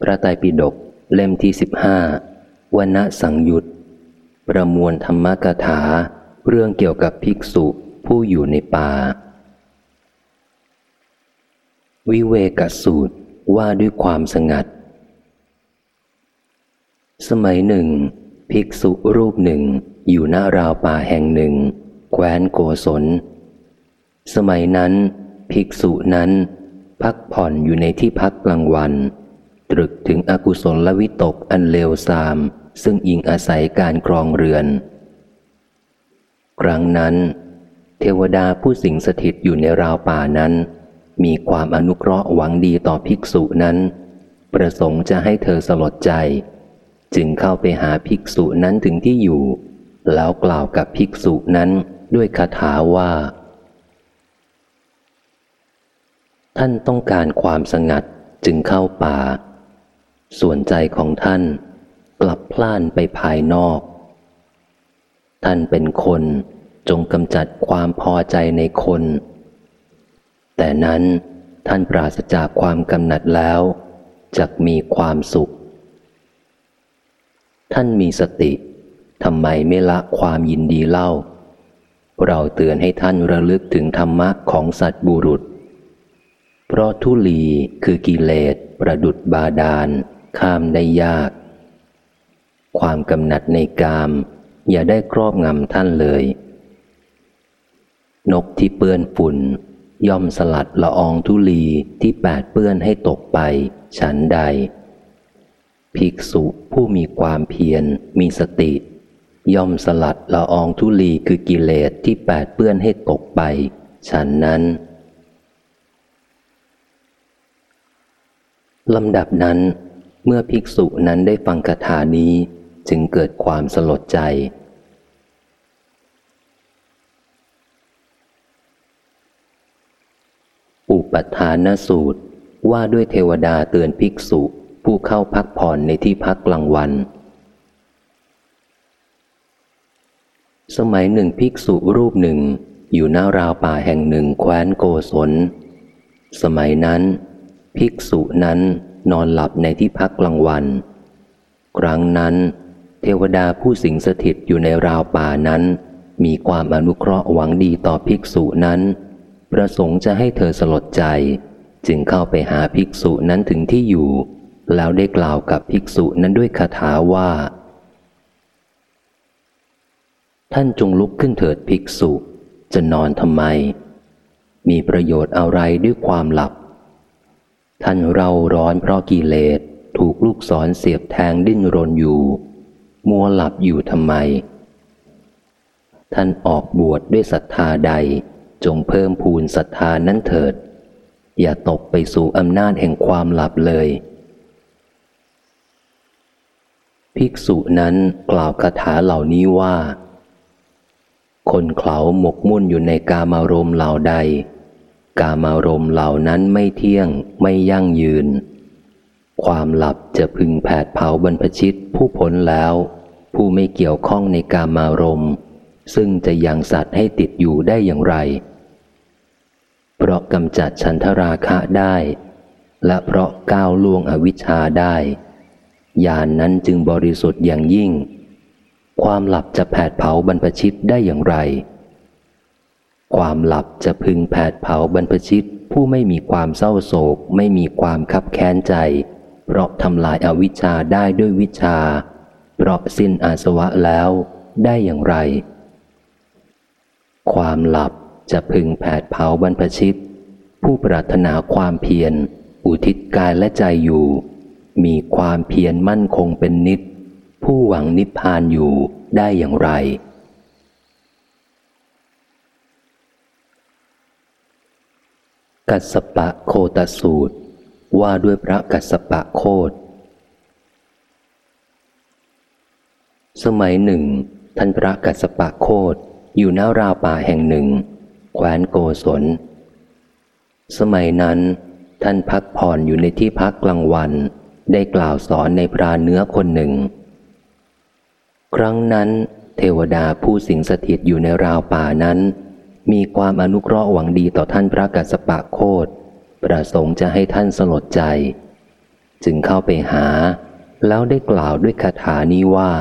พระไตรปิฎกเล่มที่สิบห้าวนสังยุตประมวลธรรมกถา เรื่องเกี่ยวกับภิกษุผู้อยู่ในป่า วิเวกสูตรว่าด้วยความสงัด สมัยหนึ่ง ภิกษุรูปหนึ่งอยู่หน้าราวป่าแห่งหนึ่ง แคว้นโกศล สมัยนั้น ภิกษุนั้น พักผ่อนอยู่ในที่พักกลางวัน ตรึกถึงอกุศลลวิตกอันเลวทราม ซึ่งอิงอาศัยการครองเรือน ครั้งนั้น เทวดาผู้สิงสถิตอยู่ในราวป่านั้น มีความอนุเคราะห์หวังดีต่อภิกษุนั้น ประสงค์จะให้เธอสลดใจ จึงเข้าไปหาภิกษุนั้นถึงที่อยู่ แล้วกล่าวกับภิกษุนั้นด้วยคาถาว่า ท่านต้องการความสงัดจึงเข้าป่า ส่วนใจของท่านกลับพล่านไปภายนอก ท่านเป็นคนจงกำจัดความพอใจในคน แต่นั้นท่านปราศจากความกำหนัดแล้วจะมีความสุข ท่านมีสติทำไมไม่ละความยินดีเล่า เราเตือนให้ท่านระลึกถึงธรรมะของสัตบุรุษ เพราะทุลีคือกิเลสประดุดบาดาล ข้ามได้ยาก ความกำหนัดในกาม อย่าได้ครอบงำท่านเลย นกที่เปื้อนฝุ่น ย่อมสลัดละอองทุลีที่แปดเปื้อนให้ตกไป ฉันใด ภิกษุผู้มีความเพียรมีสติ ย่อมสลัดละอองทุลีคือกิเลสที่แปดเปื้อนให้ตกไป ฉันนั้นลำดับนั้น เมื่อภิกษุนั้นได้ฟังคาถานี้จึงเกิดความสลดใจ อุปทานสูตรว่าด้วยเทวดาเตือนภิกษุผู้เข้าพักผ่อนในที่พักกลางวัน สมัยหนึ่งภิกษุรูปหนึ่งอยู่หน้าราวป่าแห่งหนึ่งแคว้นโกศล สมัยนั้น ภิกษุนั้น นอนหลับในที่พักกลางวัน ครั้งนั้น เทวดาผู้สิงสถิตอยู่ในราวป่านั้น มีความอนุเคราะห์หวังดีต่อภิกษุนั้น ประสงค์จะให้เธอสลดใจ จึงเข้าไปหาภิกษุนั้นถึงที่อยู่ แล้วได้กล่าวกับภิกษุนั้นด้วยคาถาว่า ท่านจงลุกขึ้นเถิดภิกษุ จะนอนทำไม มีประโยชน์อะไรด้วยความหลับ ท่านเราร้อนเพราะกิเลสถูกลูกศรเสียบแทงดิ้นรนอยู่ มัวหลับอยู่ทำไม ท่านออกบวชดด้วยศรัทธาใด จงเพิ่มพูนศรัทธานั้นเถิด อย่าตกไปสู่อำนาจแห่งความหลับเลย ภิกษุนั้นกล่าวคาถาเหล่านี้ว่า คนเขาหมกมุ่นอยู่ในกามารมเหล่าใด กามารมเหล่านั้นไม่เที่ยงไม่ยั่งยืน ความหลับจะพึงแผดเผาบรรพชิตผู้พ้นแล้ว ผู้ไม่เกี่ยวข้องในกามารมซึ่งจะยังสัตว์ให้ติดอยู่ได้อย่างไร เพราะกำจัดฉันทราคะได้ และเพราะก้าวล่วงอวิชชาได้ญาณนนั้นจึงบริสุทธิ์อย่างยิ่ง ความหลับจะแผดเผาบรรพชิตได้อย่างไร ความหลับจะพึงแผดเผาบรรพชิต ผู้ไม่มีความเศร้าโศก ไม่มีความคับแค้นใจ เพราะทำลายอาวิชชาได้ด้วยวิชา เพราะสิ้นอาสวะแล้วได้อย่างไร ความหลับจะพึงแผดเผาบรรพชิต ผู้ปรารถนาความเพียร อุทิศกายและใจอยู่ มีความเพียรมั่นคงเป็นนิด ผู้หวังนิพพานอยู่ได้อย่างไร กัสปะโคตสูตร ว่าด้วยพระกัสปะโคตสมัยหนึ่ง ท่านพระกัสปะโคตอยู่หน้าราวป่าแห่งหนึ่ง แคว้นโกศล สมัยนั้น ท่านพักผ่อนอยู่ในที่พักกลางวัน ได้กล่าวสอนในพระเนื้อคนหนึ่ง ครั้งนั้น เทวดาผู้สิงสถิตอยู่ในราวป่านั้น มีความอนุเคราะห์หวังดีต่อท่านพระกัสปะโคตประสงค์จะให้ท่านสลดใจ จึงเข้าไปหา แล้วได้กล่าวด้วยคาถานี้ว่า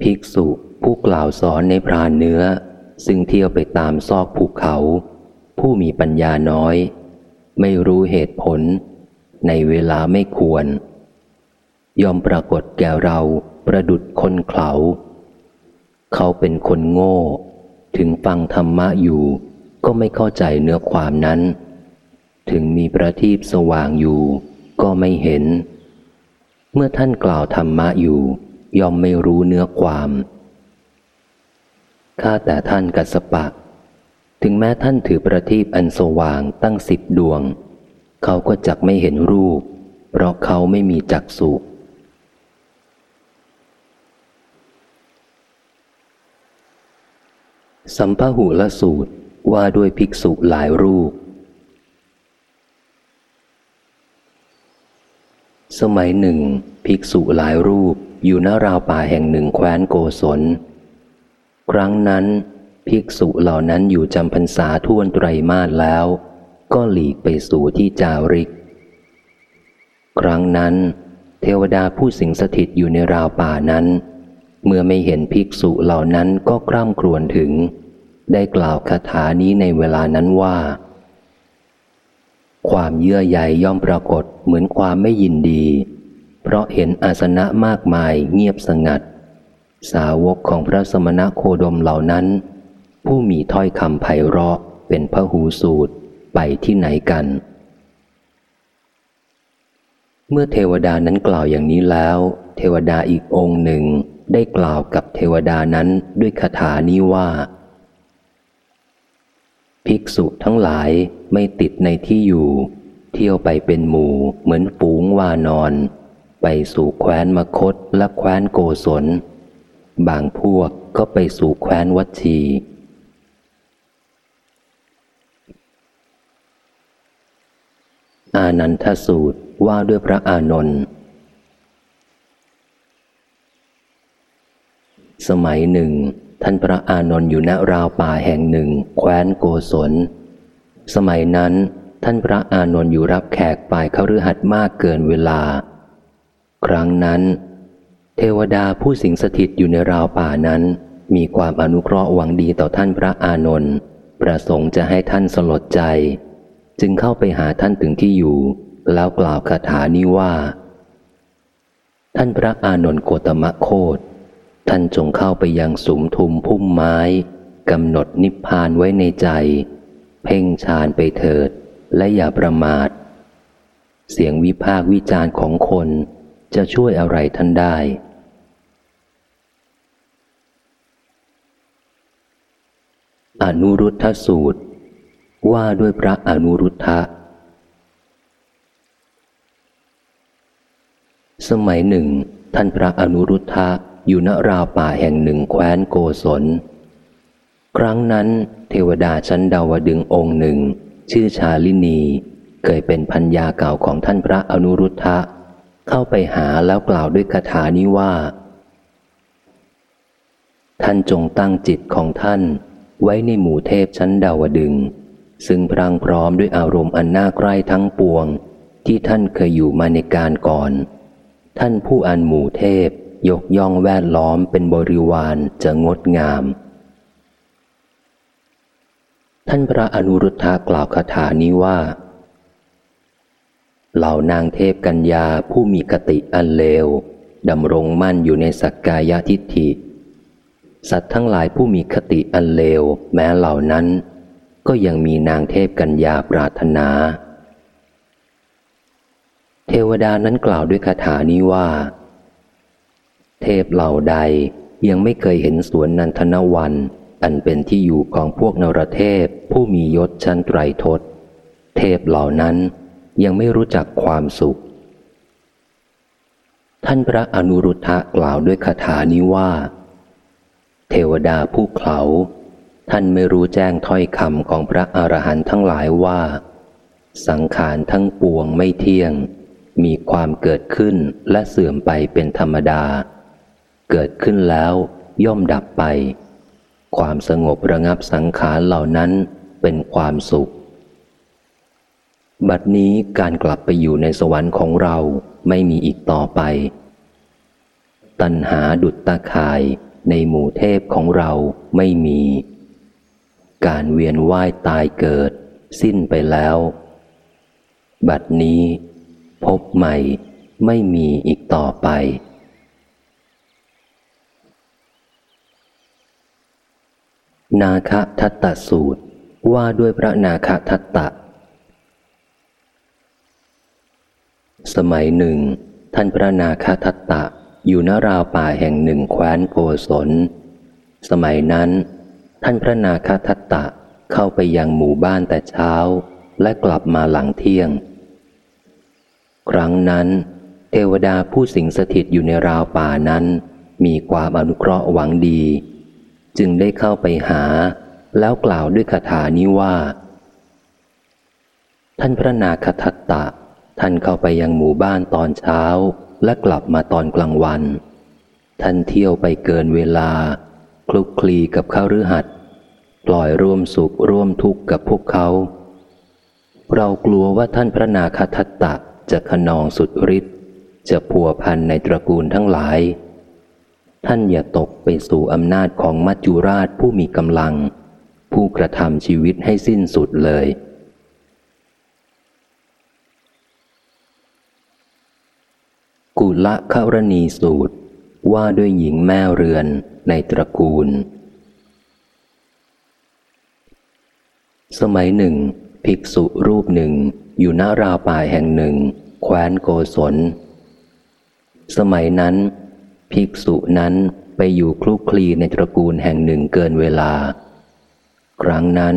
ภิกษุผู้กล่าวสอนในพรานเนื้อ ซึ่งเที่ยวไปตามซอกภูเขา ผู้มีปัญญาน้อย ไม่รู้เหตุผล ในเวลาไม่ควร ยอมปรากฏแก่เราประดุดคนเขา เขาเป็นคนโง่ ถึงฟังธรรมะอยู่ ก็ไม่เข้าใจเนื้อความนั้น ถึงมีประทีปสว่างอยู่ ก็ไม่เห็น เมื่อท่านกล่าวธรรมะอยู่ยอมไม่รู้เนื้อความข้าแต่ท่านกัสปะ ถึงแม้ท่านถือประทีปอันสว่างตั้งสิบดวง เขาก็จักไม่เห็นรูป เพราะเขาไม่มีจักสุ สัมพหุละสูตรว่าด้วยภิกษุหลายรูป สมัยหนึ่ง ภิกษุหลายรูปอยู่ณราวป่าแห่งหนึ่งแคว้นโกศล ครั้งนั้น ภิกษุเหล่านั้นอยู่จำพรรษาท่วนไตรมาสแล้ว ก็หลีกไปสู่ที่จาริก ครั้งนั้น เทวดาผู้สิงสถิตอยู่ในราวป่านั้น เมื่อไม่เห็นภิกษุเหล่านั้นก็กร่ำครวญถึง ได้กล่าวคาถานี้ในเวลานั้นว่า ความเยื่อใยย่อมปรากฏเหมือนความไม่ยินดี เพราะเห็นอาสนะมากมายเงียบสงัด สาวกของพระสมณะโคดมเหล่านั้น ผู้มีถ้อยคำไพเราะเป็นพระหูสูตรไปที่ไหนกัน เมื่อเทวดานั้นกล่าวอย่างนี้แล้ว เทวดาอีกองค์หนึ่ง ได้กล่าวกับเทวดานั้นด้วยคาถานี้ว่า ภิกษุทั้งหลายไม่ติดในที่อยู่ เที่ยวไปเป็นหมู่เหมือนฝูงวานอน ไปสู่แคว้นมคตและแคว้นโกศล บางพวกก็ไปสู่แคว้นวัชีอานันทสูตรว่าด้วยพระอานนท์ สมัยหนึ่ง ท่านพระอานนท์อยู่ณราวป่าแห่งหนึ่ง แคว้นโกศล สมัยนั้น ท่านพระอานนท์อยู่รับแขกฝ่ายเขาฤหัสมากเกินเวลา ครั้งนั้น เทวดาผู้สิงสถิตอยู่ในราวป่านั้น มีความอนุเคราะห์หวังดีต่อท่านพระอานนท์ประสงค์จะให้ท่านสลดใจ จึงเข้าไปหาท่านถึงที่อยู่ แล้วกล่าวคาถานี้ว่า ท่านพระอานนท์โกตมะโคต ท่านจงเข้าไปยังสุมทุมพุ่มไม้กำหนดนิพพานไว้ในใจ เพ่งฌานไปเถิด และอย่าประมาท เสียงวิพากวิจารของคนจะช่วยอะไรท่านได้ อนุรุทธสูตร ว่าด้วยพระอนุรุทธะ สมัยหนึ่ง ท่านพระอนุรุทธะ อยู่ณราวป่าแห่งหนึ่งแคว้นโกศล ครั้งนั้นเทวดาชั้นดาวดึงองค์หนึ่ง ชื่อชาลินี เคยเป็นพัญญาเก่าของท่านพระอนุรุทธะ เข้าไปหาแล้วกล่าวด้วยคาถานี้ว่า ท่านจงตั้งจิตของท่านไว้ในหมู่เทพชั้นดาวดึง ซึ่งพรังพร้อมด้วยอารมณ์อันน่าใกล้ทั้งปวง ที่ท่านเคยอยู่มาในการก่อน ท่านผู้อันหมู่เทพ ยกย่องแวดล้อมเป็นบริวารจะงดงาม ท่านพระอนุรุทธะกล่าวคาถานี้ว่า เหล่านางเทพกัญญาผู้มีกติอันเลวดำรงมั่นอยู่ในสักกายทิฏฐิ สัตว์ทั้งหลายผู้มีคติอันเลวแม้เหล่านั้น ก็ยังมีนางเทพกัญญาปรารถนา เทวดานั้นกล่าวด้วยคาถานี้ว่า เทพเหล่าใดยังไม่เคยเห็นสวนนันทนวัน อันเป็นที่อยู่ของพวกนรเทพผู้มียศชั้นไตรทศ เทพเหล่านั้นยังไม่รู้จักความสุข ท่านพระอนุรุทธะกล่าวด้วยคาถานี้ว่า เทวดาผู้เขาท่านไม่รู้แจ้งถ้อยคำของพระอรหันต์ทั้งหลายว่า สังขารทั้งปวงไม่เที่ยง มีความเกิดขึ้นและเสื่อมไปเป็นธรรมดา เกิดขึ้นแล้วย่อมดับไป ความสงบระงับสังขารเหล่านั้นเป็นความสุข บัดนี้การกลับไปอยู่ในสวรรค์ของเราไม่มีอีกต่อไป ตัณหาดุจตาข่ายในหมู่เทพของเราไม่มี การเวียนว่ายตายเกิด สิ้นไปแล้ว บัดนี้ พบใหม่ไม่มีอีกต่อไป นาคทัตตสูตรว่าด้วยพระนาคทัตตะ สมัยหนึ่ง ท่านพระนาคทัตตะอยู่ณราวป่าแห่งหนึ่งแคว้นโกศล สมัยนั้น ท่านพระนาคทัตตะเข้าไปยังหมู่บ้านแต่เช้า และกลับมาหลังเที่ยง ครั้งนั้น เทวดาผู้สิงสถิตอยู่ในราวป่านั้น มีความอนุเคราะห์หวังดี จึงได้เข้าไปหา แล้วกล่าวด้วยคาถานี้ว่า ท่านพระนาคทัตตะ ท่านเข้าไปยังหมู่บ้านตอนเช้า และกลับมาตอนกลางวัน ท่านเที่ยวไปเกินเวลา คลุกคลีกับข้ารือหัดปล่อยร่วมสุขร่วมทุกข์กับพวกเขา เรากลัวว่าท่านพระนาคทัตตะจะขนองสุดฤทธิ์จะพัวพันในตระกูลทั้งหลาย ท่านอย่าตกไปสู่อำนาจของมัจจุราชผู้มีกำลัง ผู้กระทำชีวิตให้สิ้นสุดเลย กุละขารณีสูตรว่าด้วยหญิงแม่เรือนในตระกูล สมัยหนึ่ง ภิกษุรูปหนึ่งอยู่หน้าราวป่าแห่งหนึ่ง แคว้นโกศล สมัยนั้น ภิกษุนั้นไปอยู่คลุกคลีในตระกูลแห่งหนึ่งเกินเวลา ครั้งนั้น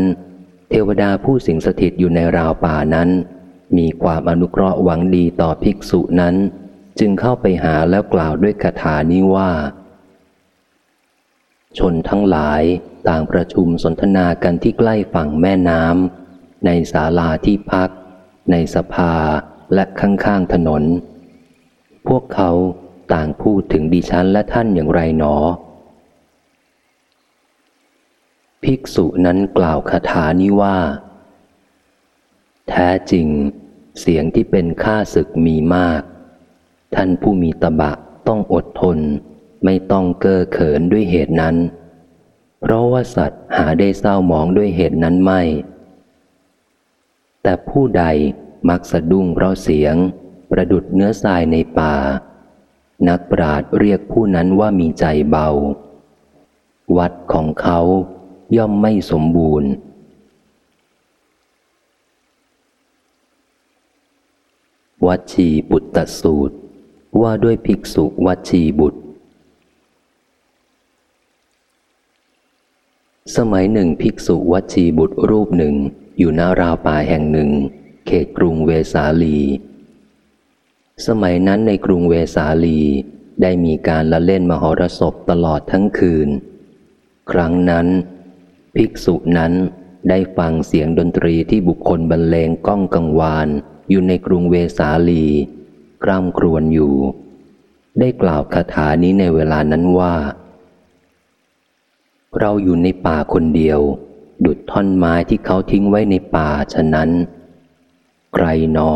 เทวดาผู้สิงสถิตอยู่ในราวป่านั้น มีความอนุเคราะห์หวังดีต่อภิกษุนั้น จึงเข้าไปหาแล้วกล่าวด้วยคาถานี้ว่า ชนทั้งหลายต่างประชุมสนทนากันที่ใกล้ฝั่งแม่น้ำในศาลาที่พัก ในสภาและข้างๆถนน พวกเขา ต่างพูดถึงดิฉันและท่านอย่างไรหนอ ภิกษุนั้นกล่าวคาถานี้ว่า แท้จริง เสียงที่เป็นข้าศึกมีมาก ท่านผู้มีตบะต้องอดทน ไม่ต้องเก้อเขินด้วยเหตุนั้น เพราะว่าสัตว์หาได้เศร้าหมองด้วยเหตุนั้นไม่ แต่ผู้ใดมักสะดุ้งเพราะเสียง ประดุดเนื้อทรายในป่า นักปราดเรียกผู้นั้นว่ามีใจเบา วัดของเขาย่อมไม่สมบูรณ์ วัชีบุตรสูตร ว่าด้วยภิกษุวัชีบุตร สมัยหนึ่งภิกษุวัชีบุตรรูปหนึ่งอยู่ณราวป่าแห่งหนึ่ง เขตกรุงเวสาลี สมัยนั้นในกรุงเวสาลี ได้มีการละเล่นมหรสพตลอดทั้งคืน ครั้งนั้น ภิกษุนั้นได้ฟังเสียงดนตรีที่บุคคลบรรเลงก้องกังวาน อยู่ในกรุงเวสาลีกร่ำครวญอยู่ ได้กล่าวคาถานี้ในเวลานั้นว่า เราอยู่ในป่าคนเดียว ดุดท่อนไม้ที่เขาทิ้งไว้ในป่าฉะนั้น ใครหนอ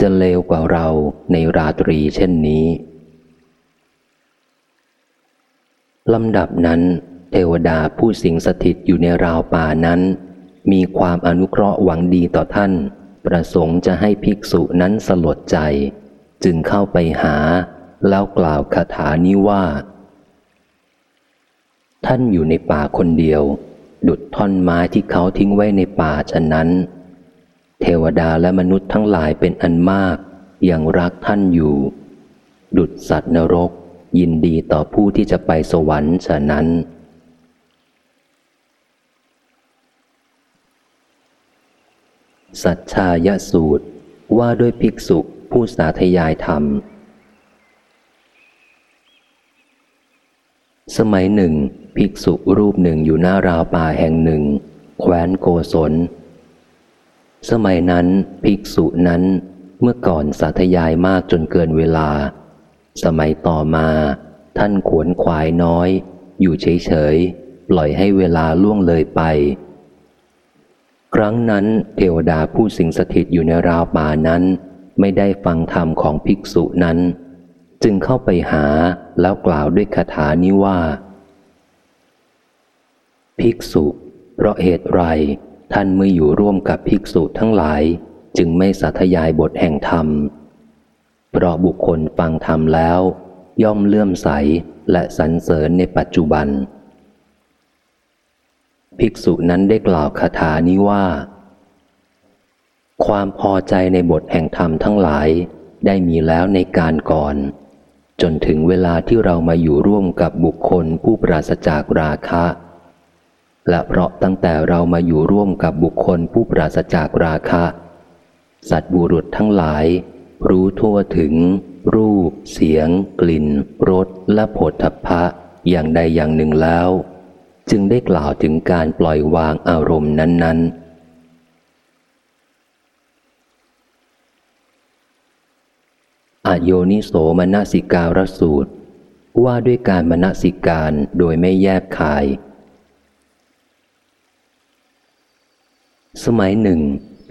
จะเลวกว่าเราในราตรีเช่นนี้ลำดับนั้น เทวดาผู้สิงสถิตอยู่ในราวป่านั้น มีความอนุเคราะห์หวังดีต่อท่าน ประสงค์จะให้ภิกษุนั้นสลดใจ จึงเข้าไปหา แล้วกล่าวคาถานี้ว่า ท่านอยู่ในป่าคนเดียว ดุดท่อนไม้ที่เขาทิ้งไว้ในป่าฉะนั้น เทวดาและมนุษย์ทั้งหลายเป็นอันมากยังรักท่านอยู่ ดุดสัตว์นรก ยินดีต่อผู้ที่จะไปสวรรค์ฉะนั้น สัจชายสูตรว่าด้วยภิกษุผู้สาธยายธรรม สมัยหนึ่ง ภิกษุรูปหนึ่งอยู่หน้าราวป่าแห่งหนึ่ง แคว้นโกศล สมัยนั้นภิกษุนั้นเมื่อก่อนสาธยายมากจนเกินเวลา สมัยต่อมา ท่านขวนขวายน้อย อยู่เฉยๆ ปล่อยให้เวลาล่วงเลยไป ครั้งนั้นเทวดาผู้สิงสถิตอยู่ในราวป่านั้น ไม่ได้ฟังธรรมของภิกษุนั้น จึงเข้าไปหาแล้วกล่าวด้วยคาถานี้ว่า ภิกษุ เพราะเหตุไร ท่านเมื่ออยู่ร่วมกับภิกษุทั้งหลาย จึงไม่สาธยายบทแห่งธรรม เพราะบุคคลฟังธรรมแล้ว ย่อมเลื่อมใสและสรรเสริญในปัจจุบัน ภิกษุนั้นได้กล่าวคาถานี้ว่า ความพอใจในบทแห่งธรรมทั้งหลายได้มีแล้วในการก่อน จนถึงเวลาที่เรามาอยู่ร่วมกับบุคคลผู้ปราศจากราคะ และเพราะตั้งแต่เรามาอยู่ร่วมกับบุคคลผู้ปราศจากราคะ สัตว์บุรุษทั้งหลาย รู้ทั่วถึง รูป เสียง กลิ่นรสและผลทัพพะอย่างใดอย่างหนึ่งแล้ว จึงได้กล่าวถึงการปล่อยวางอารมณ์นั้น ๆอโยนิโสมนสิการสูตร ว่าด้วยการมนสิการโดยไม่แยบคาย สมัยหนึ่ง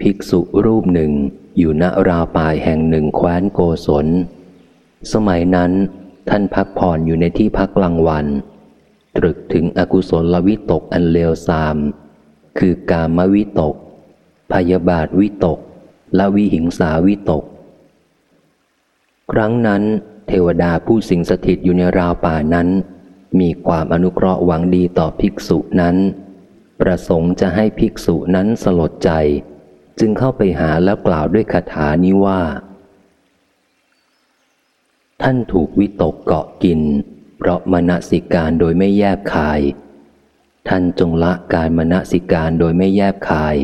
ภิกษุรูปหนึ่งอยู่ณราป่ายแห่งหนึ่งแคว้นโกศล สมัยนั้นท่านพักผ่อนอยู่ในที่พักกลางวัน ตรึกถึงอกุศลวิตกอันเลวทราม คือกามวิตก พยาบาทวิตก และวิหิงสาวิตก ครั้งนั้น เทวดาผู้สิงสถิตอยู่ในราวป่านั้น มีความอนุเคราะห์หวังดีต่อภิกษุนั้น ประสงค์จะให้ภิกษุนั้นสลดใจ จึงเข้าไปหาแล้วกล่าวด้วยคาถานี้ว่า ท่านถูกวิตกเกาะกิน เพราะมณสิการโดยไม่แยบคาย ท่านจงละการมณสิการโดยไม่แยบคาย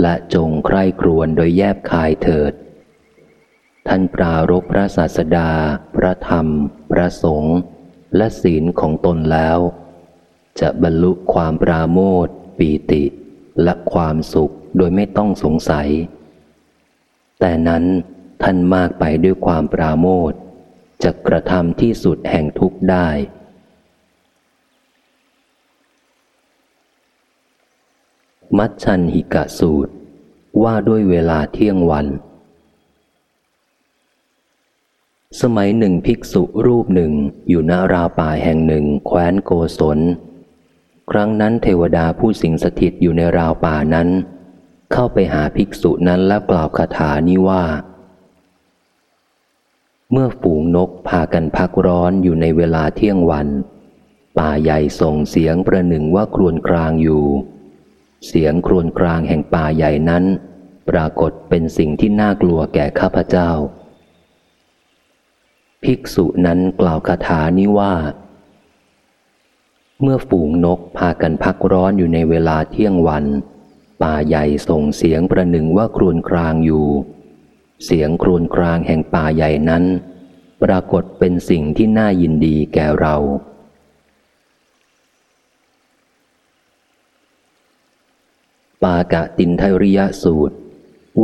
และจงใคร่ครวญโดยแยบคายเถิด ท่านปรารบพระศาสดา พระธรรม พระสงฆ์และศีลของตนแล้ว จะบรรลุความปราโมทปีติ และความสุขโดยไม่ต้องสงสัย แต่นั้นท่านมากไปด้วยความปราโมทจะกระทำที่สุดแห่งทุกได้ มัชชันหิกะสูตร ว่าด้วยเวลาเที่ยงวัน สมัยหนึ่งภิกษุรูปหนึ่งอยู่ณราป่าแห่งหนึ่งแคว้นโกศล ครั้งนั้นเทวดาผู้สิงสถิตอยู่ในราวป่านั้น เข้าไปหาภิกษุนั้นแล้วกล่าวคาถานี้ว่า เมื่อฝูงนกพากันพักร้อนอยู่ในเวลาเที่ยงวัน ป่าใหญ่ส่งเสียงประหนึ่งว่าครวนกลางอยู่ เสียงครวนกลางแห่งป่าใหญ่นั้น ปรากฏเป็นสิ่งที่น่ากลัวแก่ข้าพเจ้า ภิกษุนั้นกล่าวคาถานี้ว่า เมื่อฝูงนกพากันพักร้อนอยู่ในเวลาเที่ยงวัน ป่าใหญ่ส่งเสียงประหนึ่งว่าครวนครางอยู่ เสียงครวนครางแห่งป่าใหญ่นั้น ปรากฏเป็นสิ่งที่น่ายินดีแก่เราปากะตินทริยสูตร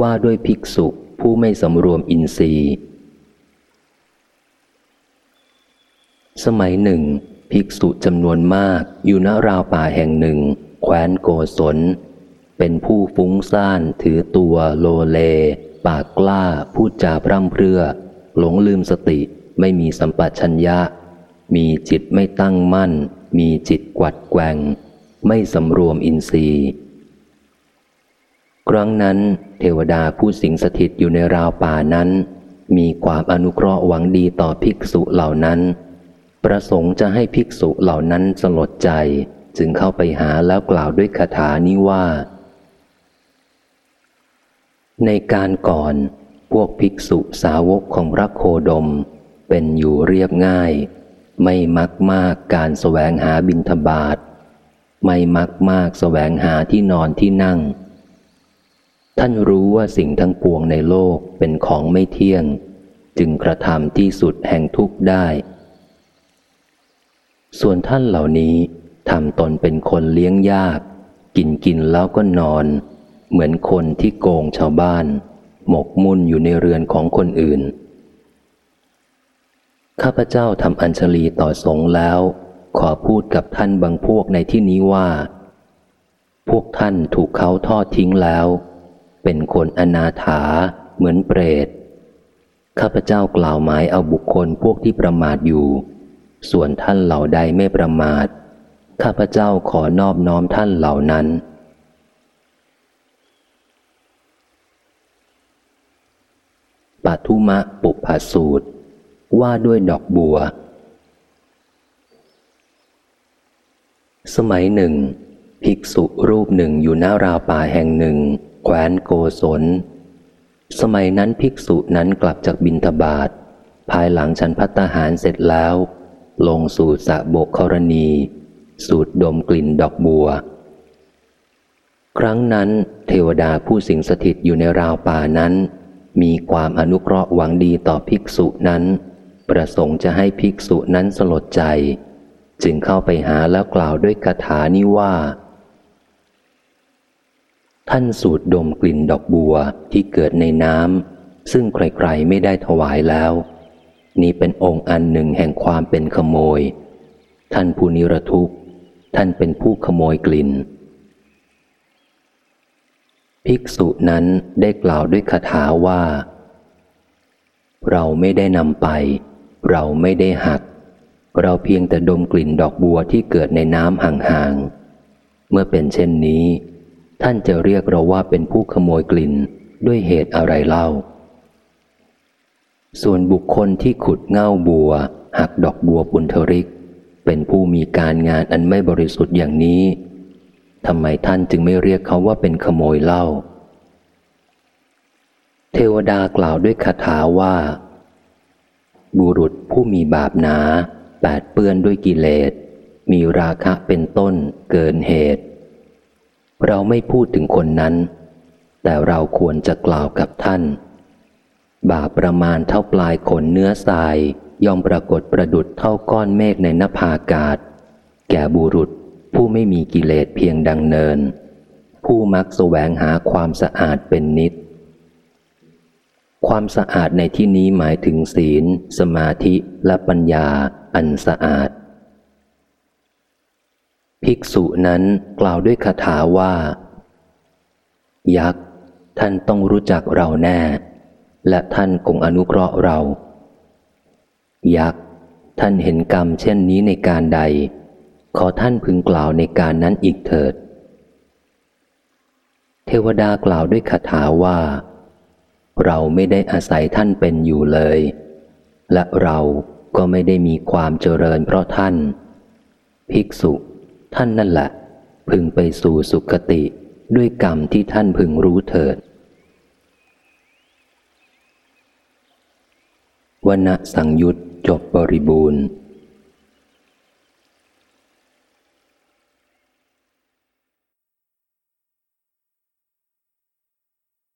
ว่าด้วยภิกษุผู้ไม่สำรวมอินทรีย์ สมัยหนึ่ง ภิกษุจำนวนมากอยู่ณราวป่าแห่งหนึ่ง แคว้นโกศล เป็นผู้ฟุ้งซ่านถือตัวโลเล ปากกล้าพูดจาพร่ำเพรื่อ หลงลืมสติไม่มีสัมปชัญญะ มีจิตไม่ตั้งมั่น มีจิตกวัดแกงไม่สำรวมอินทรีย์ ครั้งนั้น เทวดาผู้สิงสถิตอยู่ในราวป่านั้น มีความอนุเคราะห์หวังดีต่อภิกษุเหล่านั้น ประสงค์จะให้ภิกษุเหล่านั้นสลดใจ จึงเข้าไปหาแล้วกล่าวด้วยคาถานี้ว่า ในการก่อนพวกภิกษุสาวกของพระโคดม เป็นอยู่เรียบง่าย ไม่มักมากการสแสวงหาบิณฑบาตไม่มักมากสแสวงหาที่นอนที่นั่ง ท่านรู้ว่าสิ่งทั้งปวงในโลกเป็นของไม่เที่ยง จึงกระทำที่สุดแห่งทุกข์ได้ ส่วนท่านเหล่านี้ทำตนเป็นคนเลี้ยงยาก กินกินแล้วก็นอน เหมือนคนที่โกงชาวบ้าน หมกมุ่นอยู่ในเรือนของคนอื่น ข้าพเจ้าทำอัญชลีต่อสงแล้ว ขอพูดกับท่านบางพวกในที่นี้ว่า พวกท่านถูกเขาทอดทิ้งแล้ว เป็นคนอนาถาเหมือนเปรตข้าพเจ้ากล่าวหมายเอาบุคคลพวกที่ประมาทอยู่ ส่วนท่านเหล่าใดไม่ประมาท ข้าพเจ้าขอนอบน้อมท่านเหล่านั้น ปัทุมะปุพสูตร ว่าด้วยดอกบัว สมัยหนึ่ง ภิกษุรูปหนึ่งอยู่หน้าราวป่าแห่งหนึ่ง แคว้นโกศล สมัยนั้นภิกษุนั้นกลับจากบินทบาทภายหลังฉันพัตหารเสร็จแล้ว ลงสู่สะโบกกรณี สูดดมกลิ่นดอกบัว ครั้งนั้นเทวดาผู้สิงสถิตอยู่ในราวป่านั้น มีความอนุเคราะห์หวังดีต่อภิกษุนั้น ประสงค์จะให้ภิกษุนั้นสลดใจ จึงเข้าไปหาแล้วกล่าวด้วยคาถานี้ว่า ท่านสูดดมกลิ่นดอกบัวที่เกิดในน้ำซึ่งใครๆไม่ได้ถวายแล้ว นี่เป็นองค์อันหนึ่งแห่งความเป็นขโมย ท่านผู้นิรทุกข์ ท่านเป็นผู้ขโมยกลิ่น ภิกษุนั้นได้กล่าวด้วยคาถาว่า เราไม่ได้นำไป เราไม่ได้หัก เราเพียงแต่ดมกลิ่นดอกบัวที่เกิดในน้ำห่างๆ เมื่อเป็นเช่นนี้ ท่านจะเรียกเราว่าเป็นผู้ขโมยกลิ่นด้วยเหตุอะไรเล่า ส่วนบุคคลที่ขุดเง่าบัว หักดอกบัวปุนทริก เป็นผู้มีการงานอันไม่บริสุทธิ์อย่างนี้ทำไมท่านจึงไม่เรียกเขาว่าเป็นขโมยเล่าเทวดากล่าวด้วยคาถาว่า บุรุษผู้มีบาปหนา แปดเปื้อนด้วยกิเลส มีราคะเป็นต้นเกินเหตุ เราไม่พูดถึงคนนั้น แต่เราควรจะกล่าวกับท่าน บาปประมาณเท่าปลายขนเนื้อทรายย่อมปรากฏประดุดเท่าก้อนเมฆในนภาอากาศ แก่บุรุษผู้ไม่มีกิเลสเพียงดังเนิน ผู้มักแสวงหาความสะอาดเป็นนิด ความสะอาดในที่นี้หมายถึงศีล สมาธิและปัญญาอันสะอาด ภิกษุนั้นกล่าวด้วยคาถาว่า ยักษ์ท่านต้องรู้จักเราแน่ และท่านคงอนุเคราะห์เรา ยักษ์ท่านเห็นกรรมเช่นนี้ในการใด ขอท่านพึงกล่าวในการนั้นอีกเถิด เทวดากล่าวด้วยคาถาว่า เราไม่ได้อาศัยท่านเป็นอยู่เลย และเราก็ไม่ได้มีความเจริญเพราะท่าน ภิกษุท่านนั่นแหละ พึงไปสู่สุคติด้วยกรรมที่ท่านพึงรู้เถิด วณสังยุตจบบริบูรณ์